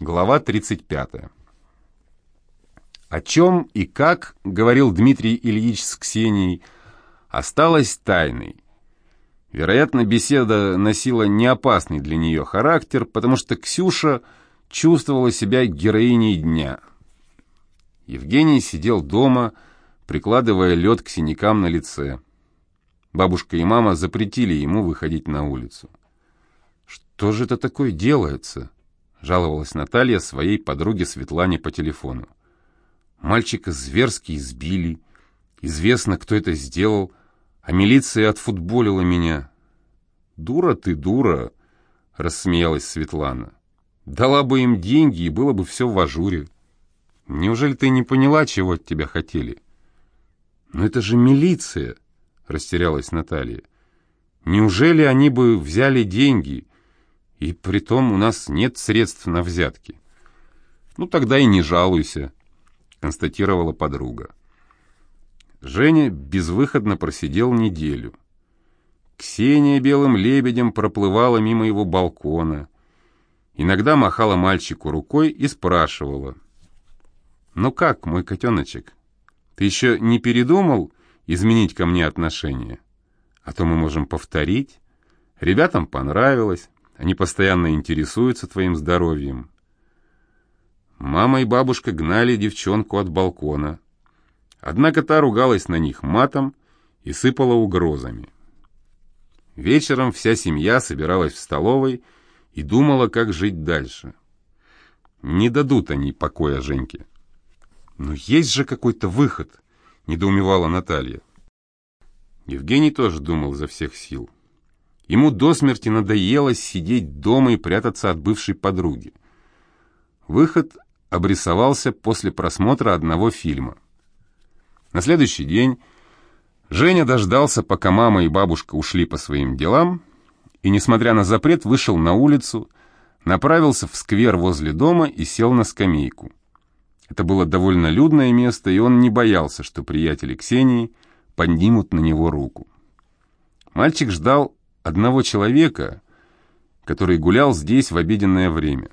Глава 35. О чем и как, говорил Дмитрий Ильич с Ксенией, осталось тайной. Вероятно, беседа носила неопасный для нее характер, потому что Ксюша чувствовала себя героиней дня. Евгений сидел дома, прикладывая лед к синякам на лице. Бабушка и мама запретили ему выходить на улицу. «Что же это такое делается?» — жаловалась Наталья своей подруге Светлане по телефону. «Мальчика зверски избили. Известно, кто это сделал, а милиция отфутболила меня». «Дура ты, дура!» — рассмеялась Светлана. «Дала бы им деньги, и было бы все в ажуре. Неужели ты не поняла, чего от тебя хотели?» «Но это же милиция!» — растерялась Наталья. «Неужели они бы взяли деньги?» И притом у нас нет средств на взятки. Ну, тогда и не жалуйся, констатировала подруга. Женя безвыходно просидел неделю. Ксения белым лебедем проплывала мимо его балкона. Иногда махала мальчику рукой и спрашивала. «Ну как, мой котеночек, ты еще не передумал изменить ко мне отношения? А то мы можем повторить. Ребятам понравилось, они постоянно интересуются твоим здоровьем. Мама и бабушка гнали девчонку от балкона. Однако та ругалась на них матом и сыпала угрозами. Вечером вся семья собиралась в столовой и думала, как жить дальше. Не дадут они покоя Женьке. «Но есть же какой-то выход», — недоумевала Наталья. Евгений тоже думал за всех сил. Ему до смерти надоело сидеть дома и прятаться от бывшей подруги. Выход обрисовался после просмотра одного фильма. На следующий день Женя дождался, пока мама и бабушка ушли по своим делам, и, несмотря на запрет, вышел на улицу, направился в сквер возле дома и сел на скамейку. Это было довольно людное место, и он не боялся, что приятели Ксении поднимут на него руку. Мальчик ждал одного человека, который гулял здесь в обеденное время.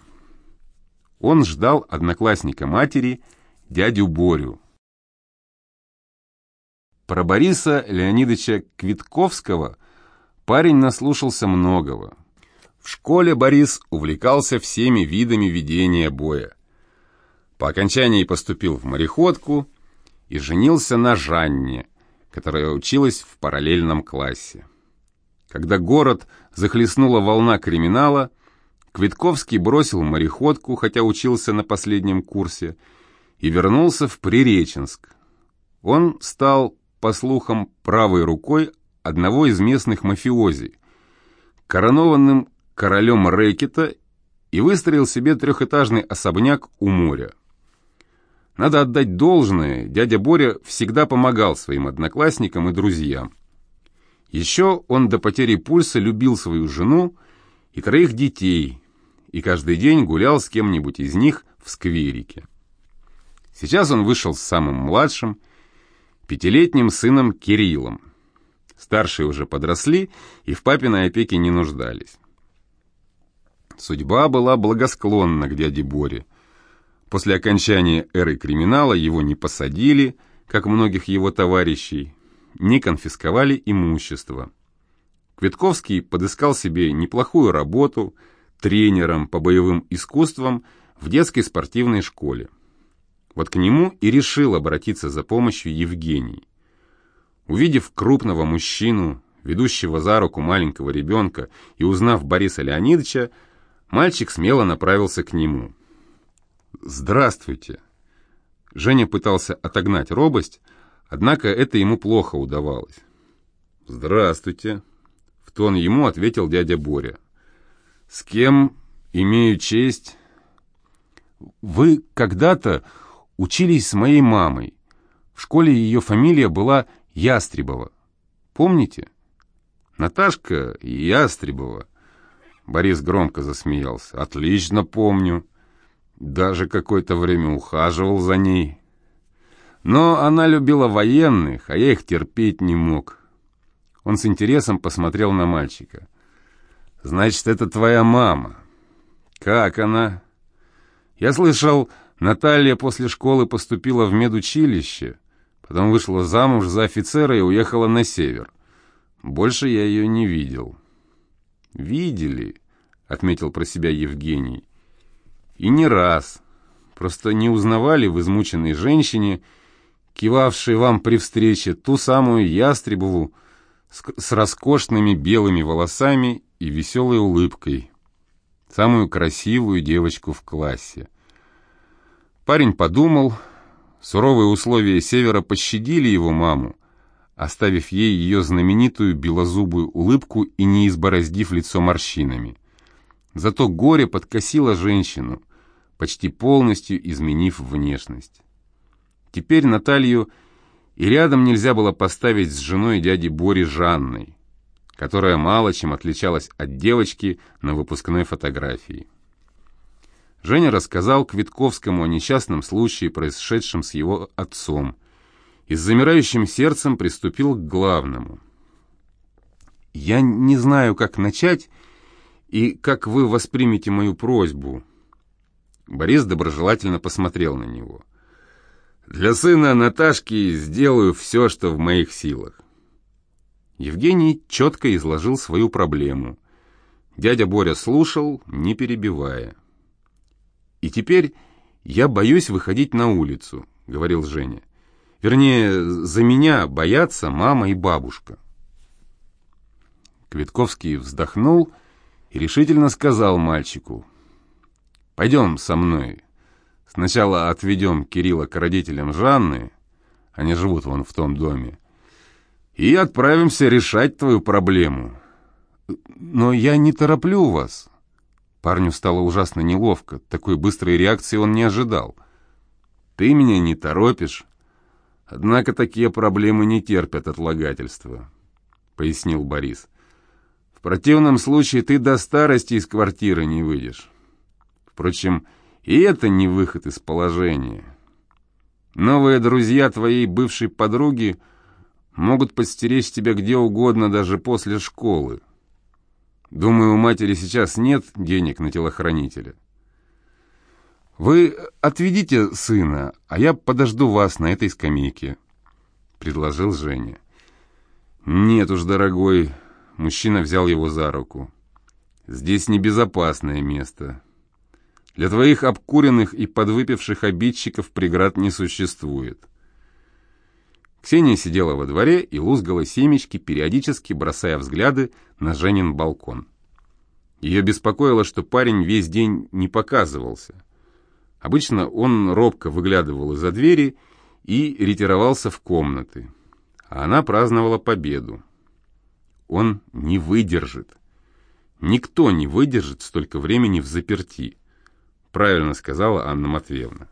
Он ждал одноклассника матери, дядю Борю. Про Бориса Леонидовича Квитковского парень наслушался многого. В школе Борис увлекался всеми видами ведения боя. По окончании поступил в мореходку и женился на Жанне, которая училась в параллельном классе. Когда город захлестнула волна криминала, Квитковский бросил мореходку, хотя учился на последнем курсе, и вернулся в Приреченск. Он стал, по слухам, правой рукой одного из местных мафиози, коронованным королем рэкета и выстроил себе трехэтажный особняк у моря. Надо отдать должное, дядя Боря всегда помогал своим одноклассникам и друзьям. Еще он до потери пульса любил свою жену и троих детей, и каждый день гулял с кем-нибудь из них в скверике. Сейчас он вышел с самым младшим, пятилетним сыном Кириллом. Старшие уже подросли и в папиной опеке не нуждались. Судьба была благосклонна к дяде Боре. После окончания эры криминала его не посадили, как многих его товарищей, не конфисковали имущество. Квитковский подыскал себе неплохую работу тренером по боевым искусствам в детской спортивной школе. Вот к нему и решил обратиться за помощью Евгений. Увидев крупного мужчину, ведущего за руку маленького ребенка, и узнав Бориса Леонидовича, мальчик смело направился к нему. «Здравствуйте!» Женя пытался отогнать робость, Однако это ему плохо удавалось. «Здравствуйте», — в тон ему ответил дядя Боря. «С кем имею честь?» «Вы когда-то учились с моей мамой. В школе ее фамилия была Ястребова. Помните?» «Наташка Ястребова». Борис громко засмеялся. «Отлично помню. Даже какое-то время ухаживал за ней». Но она любила военных, а я их терпеть не мог. Он с интересом посмотрел на мальчика. «Значит, это твоя мама. Как она?» Я слышал, Наталья после школы поступила в медучилище, потом вышла замуж за офицера и уехала на север. Больше я ее не видел». «Видели», — отметил про себя Евгений. «И не раз. Просто не узнавали в измученной женщине, кивавшей вам при встрече, ту самую Ястребову с, с роскошными белыми волосами и веселой улыбкой, самую красивую девочку в классе. Парень подумал, суровые условия Севера пощадили его маму, оставив ей ее знаменитую белозубую улыбку и не избороздив лицо морщинами. Зато горе подкосило женщину, почти полностью изменив внешность. Теперь Наталью и рядом нельзя было поставить с женой дяди Бори Жанной, которая мало чем отличалась от девочки на выпускной фотографии. Женя рассказал Квитковскому о несчастном случае, происшедшем с его отцом, и с замирающим сердцем приступил к главному. «Я не знаю, как начать и как вы воспримете мою просьбу». Борис доброжелательно посмотрел на него. «Для сына Наташки сделаю все, что в моих силах». Евгений четко изложил свою проблему. Дядя Боря слушал, не перебивая. «И теперь я боюсь выходить на улицу», — говорил Женя. Вернее, за меня боятся мама и бабушка. Квитковский вздохнул и решительно сказал мальчику, «Пойдем со мной. Сначала отведем Кирилла к родителям Жанны, они живут вон в том доме, и отправимся решать твою проблему. Но я не тороплю вас». Парню стало ужасно неловко, такой быстрой реакции он не ожидал. «Ты меня не торопишь, Однако такие проблемы не терпят отлагательства, пояснил Борис. В противном случае ты до старости из квартиры не выйдешь. Впрочем, и это не выход из положения. Новые друзья твоей бывшей подруги могут подстеречь тебя где угодно даже после школы. Думаю, у матери сейчас нет денег на телохранителя. «Вы отведите сына, а я подожду вас на этой скамейке», — предложил Женя. «Нет уж, дорогой», — мужчина взял его за руку. «Здесь небезопасное место. Для твоих обкуренных и подвыпивших обидчиков преград не существует». Ксения сидела во дворе и лузгала семечки, периодически бросая взгляды на Женин балкон. Ее беспокоило, что парень весь день не показывался. Обычно он робко выглядывал из-за двери и ретировался в комнаты. А она праздновала победу. Он не выдержит. Никто не выдержит столько времени в заперти, правильно сказала Анна Матвеевна.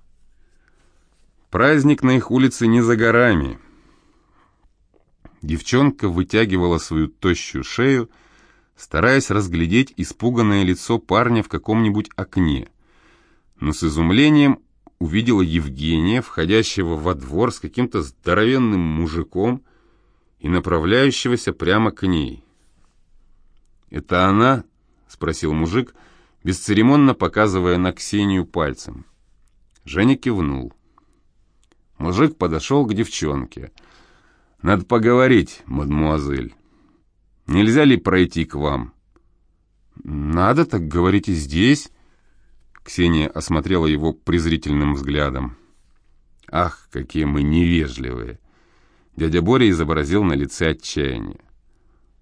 Праздник на их улице не за горами. Девчонка вытягивала свою тощую шею, стараясь разглядеть испуганное лицо парня в каком-нибудь окне но с изумлением увидела Евгения, входящего во двор с каким-то здоровенным мужиком и направляющегося прямо к ней. «Это она?» — спросил мужик, бесцеремонно показывая на Ксению пальцем. Женя кивнул. Мужик подошел к девчонке. «Надо поговорить, мадмуазель. Нельзя ли пройти к вам?» «Надо, так говорите здесь», Ксения осмотрела его презрительным взглядом. «Ах, какие мы невежливые!» Дядя Боря изобразил на лице отчаяние.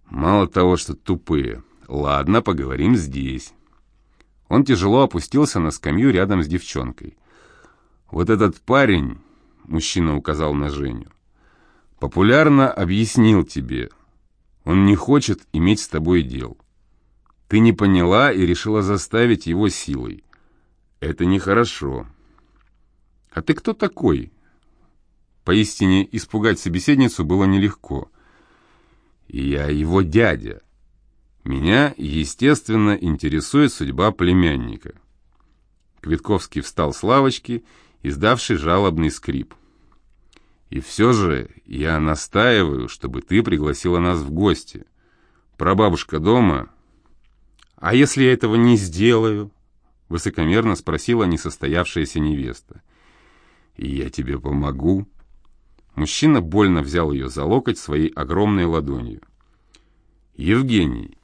«Мало того, что тупые. Ладно, поговорим здесь». Он тяжело опустился на скамью рядом с девчонкой. «Вот этот парень», — мужчина указал на Женю, — «популярно объяснил тебе. Он не хочет иметь с тобой дел. Ты не поняла и решила заставить его силой. Это нехорошо. А ты кто такой? Поистине испугать собеседницу было нелегко. Я его дядя. Меня, естественно, интересует судьба племянника. Квитковский встал с лавочки, издавший жалобный скрип. И все же я настаиваю, чтобы ты пригласила нас в гости. Прабабушка дома. А если я этого не сделаю? высокомерно спросила несостоявшаяся невеста. «И я тебе помогу». Мужчина больно взял ее за локоть своей огромной ладонью. «Евгений,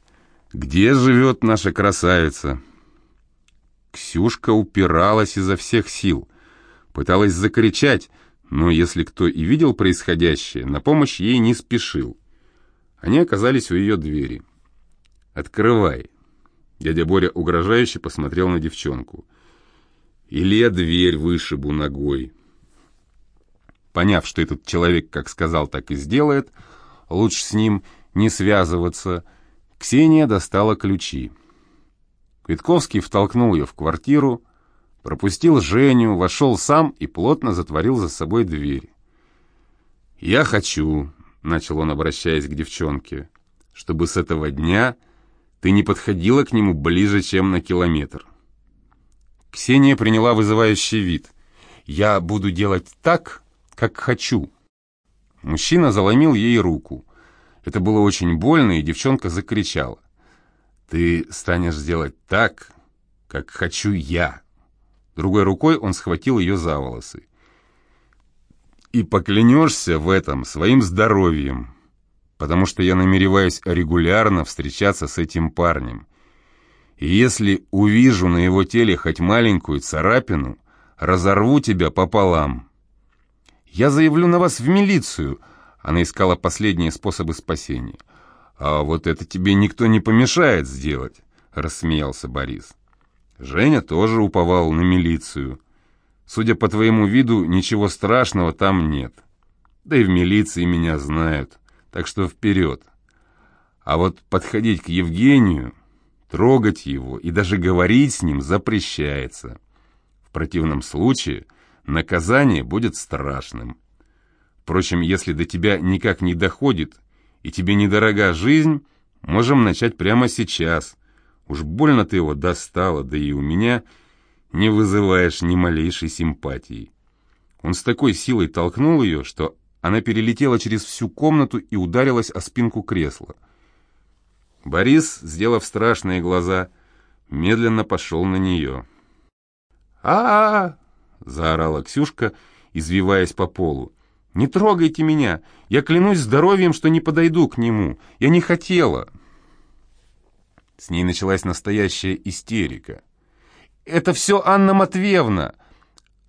где живет наша красавица?» Ксюшка упиралась изо всех сил, пыталась закричать, но если кто и видел происходящее, на помощь ей не спешил. Они оказались у ее двери. «Открывай!» Дядя Боря угрожающе посмотрел на девчонку. «Или я дверь вышибу ногой». Поняв, что этот человек, как сказал, так и сделает, лучше с ним не связываться, Ксения достала ключи. Квитковский втолкнул ее в квартиру, пропустил Женю, вошел сам и плотно затворил за собой дверь. «Я хочу», — начал он, обращаясь к девчонке, «чтобы с этого дня ты не подходила к нему ближе, чем на километр». Ксения приняла вызывающий вид. «Я буду делать так, как хочу». Мужчина заломил ей руку. Это было очень больно, и девчонка закричала. «Ты станешь делать так, как хочу я». Другой рукой он схватил ее за волосы. «И поклянешься в этом своим здоровьем, потому что я намереваюсь регулярно встречаться с этим парнем. И если увижу на его теле хоть маленькую царапину, разорву тебя пополам. Я заявлю на вас в милицию». Она искала последние способы спасения. «А вот это тебе никто не помешает сделать», — рассмеялся Борис. Женя тоже уповал на милицию. Судя по твоему виду, ничего страшного там нет. Да и в милиции меня знают, так что вперед. А вот подходить к Евгению, трогать его и даже говорить с ним запрещается. В противном случае наказание будет страшным. Впрочем, если до тебя никак не доходит и тебе недорога жизнь, можем начать прямо сейчас — Уж больно ты его достала, да и у меня не вызываешь ни малейшей симпатии. Он с такой силой толкнул ее, что она перелетела через всю комнату и ударилась о спинку кресла. Борис, сделав страшные глаза, медленно пошел на нее. а, -а, -а заорала Ксюшка, извиваясь по полу. «Не трогайте меня! Я клянусь здоровьем, что не подойду к нему! Я не хотела!» С ней началась настоящая истерика. «Это все Анна Матвеевна!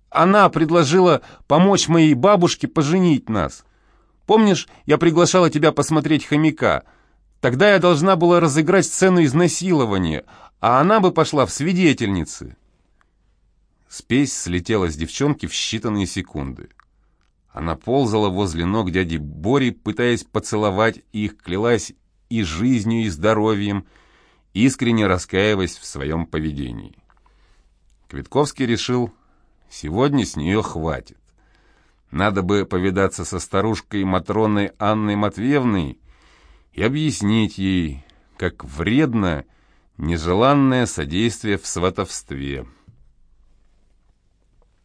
Она предложила помочь моей бабушке поженить нас. Помнишь, я приглашала тебя посмотреть «Хомяка»? Тогда я должна была разыграть сцену изнасилования, а она бы пошла в свидетельницы». Спесь слетела с девчонки в считанные секунды. Она ползала возле ног дяди Бори, пытаясь поцеловать их, клялась и жизнью, и здоровьем, искренне раскаиваясь в своем поведении. Квитковский решил, сегодня с нее хватит. Надо бы повидаться со старушкой Матроной Анной Матвеевной и объяснить ей, как вредно нежеланное содействие в сватовстве –